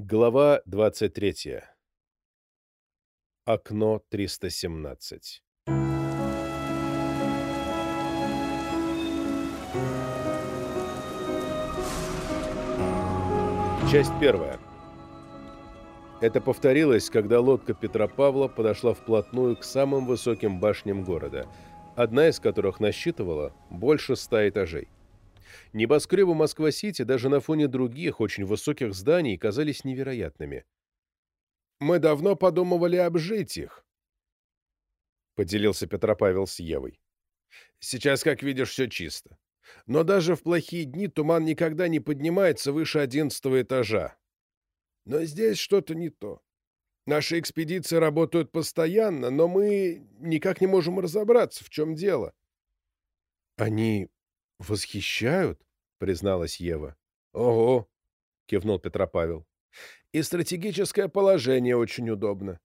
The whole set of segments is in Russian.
Глава 23. Окно 317. Часть первая. Это повторилось, когда лодка Петропавла подошла вплотную к самым высоким башням города, одна из которых насчитывала больше ста этажей. Небоскребы Москва-Сити даже на фоне других, очень высоких зданий казались невероятными. «Мы давно подумывали обжить их», — поделился Петропавел с Евой. «Сейчас, как видишь, все чисто. Но даже в плохие дни туман никогда не поднимается выше одиннадцатого этажа. Но здесь что-то не то. Наши экспедиции работают постоянно, но мы никак не можем разобраться, в чем дело». «Они восхищают?» — призналась Ева. «Ого!» — кивнул Петропавел. «И стратегическое положение очень удобно.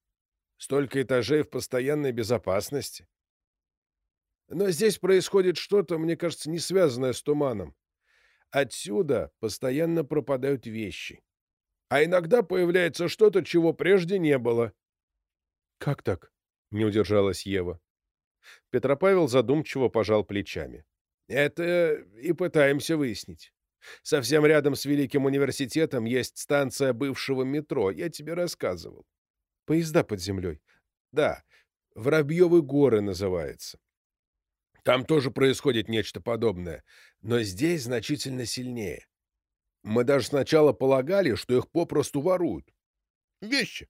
Столько этажей в постоянной безопасности. Но здесь происходит что-то, мне кажется, не связанное с туманом. Отсюда постоянно пропадают вещи. А иногда появляется что-то, чего прежде не было». «Как так?» — не удержалась Ева. Петропавел задумчиво пожал плечами. Это и пытаемся выяснить. Совсем рядом с Великим университетом есть станция бывшего метро, я тебе рассказывал. Поезда под землей. Да, Воробьевы горы называется. Там тоже происходит нечто подобное, но здесь значительно сильнее. Мы даже сначала полагали, что их попросту воруют. Вещи.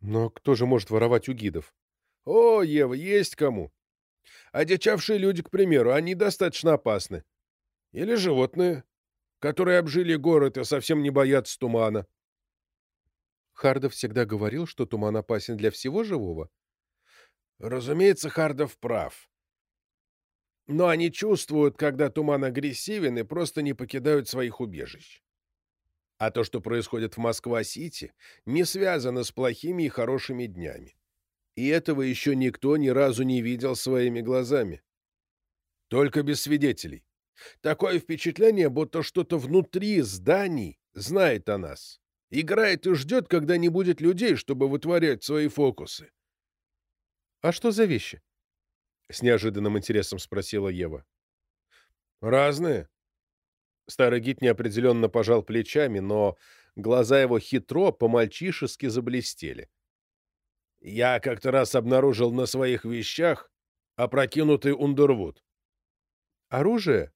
Но кто же может воровать у гидов? О, Ева, есть кому. Одичавшие люди, к примеру, они достаточно опасны. Или животные, которые обжили город и совсем не боятся тумана. Хардов всегда говорил, что туман опасен для всего живого. Разумеется, Хардов прав. Но они чувствуют, когда туман агрессивен, и просто не покидают своих убежищ. А то, что происходит в Москва-Сити, не связано с плохими и хорошими днями. И этого еще никто ни разу не видел своими глазами. Только без свидетелей. Такое впечатление, будто что-то внутри зданий знает о нас. Играет и ждет, когда не будет людей, чтобы вытворять свои фокусы. — А что за вещи? — с неожиданным интересом спросила Ева. — Разные. Старый гид неопределенно пожал плечами, но глаза его хитро, по-мальчишески заблестели. Я как-то раз обнаружил на своих вещах опрокинутый Ундервуд. Оружие?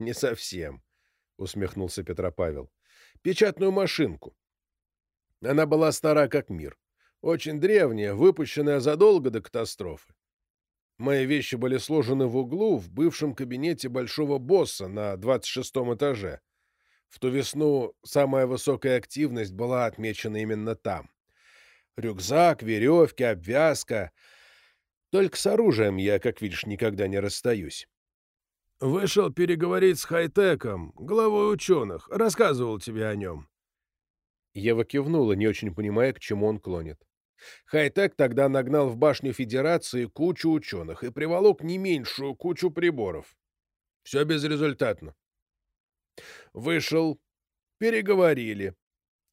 Не совсем, усмехнулся Петропавел. Печатную машинку. Она была стара как мир. Очень древняя, выпущенная задолго до катастрофы. Мои вещи были сложены в углу в бывшем кабинете большого босса на 26 этаже. В ту весну самая высокая активность была отмечена именно там. Рюкзак, веревки, обвязка. Только с оружием я, как видишь, никогда не расстаюсь. Вышел переговорить с Хайтеком, главой ученых. Рассказывал тебе о нем. Ева кивнула, не очень понимая, к чему он клонит. Хайтек тогда нагнал в башню Федерации кучу ученых и приволок не меньшую кучу приборов. Все безрезультатно. Вышел, переговорили.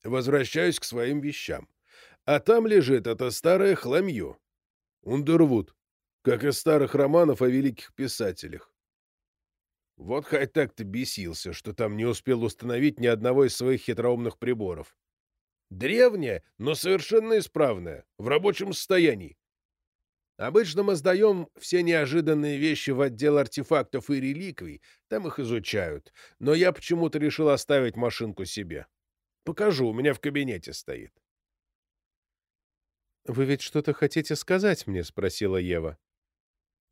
Возвращаюсь к своим вещам. А там лежит это старое хламье. Ундервуд, как из старых романов о великих писателях. Вот Хайтек-то бесился, что там не успел установить ни одного из своих хитроумных приборов. Древняя, но совершенно исправная, в рабочем состоянии. Обычно мы сдаем все неожиданные вещи в отдел артефактов и реликвий, там их изучают, но я почему-то решил оставить машинку себе. Покажу, у меня в кабинете стоит. «Вы ведь что-то хотите сказать мне?» — спросила Ева.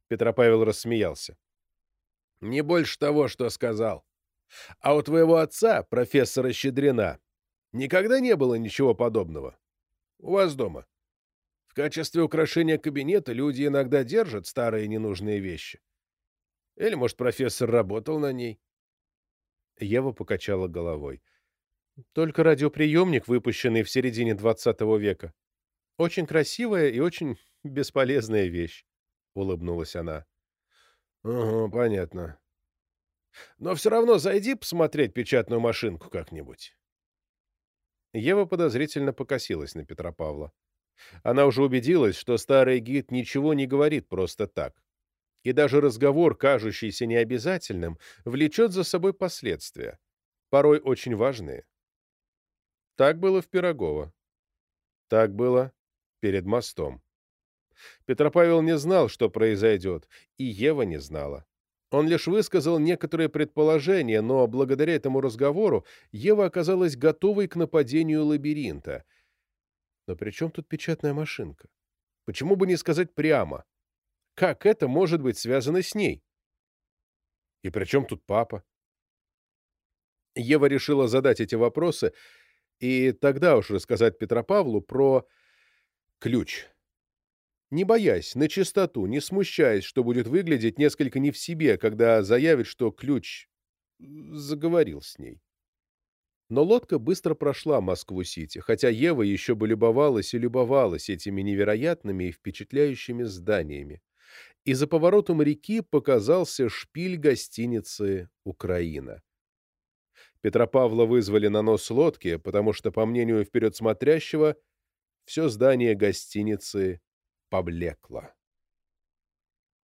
Петропавел рассмеялся. «Не больше того, что сказал. А у твоего отца, профессора Щедрина, никогда не было ничего подобного? У вас дома? В качестве украшения кабинета люди иногда держат старые ненужные вещи. Или, может, профессор работал на ней?» Ева покачала головой. «Только радиоприемник, выпущенный в середине двадцатого века. Очень красивая и очень бесполезная вещь, — улыбнулась она. — Угу, понятно. Но все равно зайди посмотреть печатную машинку как-нибудь. Ева подозрительно покосилась на Петра Павла. Она уже убедилась, что старый гид ничего не говорит просто так. И даже разговор, кажущийся необязательным, влечет за собой последствия, порой очень важные. Так было в Пирогово. Так было перед мостом. Петропавел не знал, что произойдет, и Ева не знала. Он лишь высказал некоторые предположения, но благодаря этому разговору Ева оказалась готовой к нападению лабиринта. Но при чем тут печатная машинка? Почему бы не сказать прямо? Как это может быть связано с ней? И при чем тут папа? Ева решила задать эти вопросы и тогда уж рассказать Петропавлу про ключ не боясь, на чистоту, не смущаясь, что будет выглядеть несколько не в себе, когда заявит, что ключ заговорил с ней. Но лодка быстро прошла Москву-Сити, хотя Ева еще бы любовалась и любовалась этими невероятными и впечатляющими зданиями. И за поворотом реки показался шпиль гостиницы «Украина». Петропавла вызвали на нос лодки, потому что, по мнению вперед смотрящего, все здание гостиницы поблекла.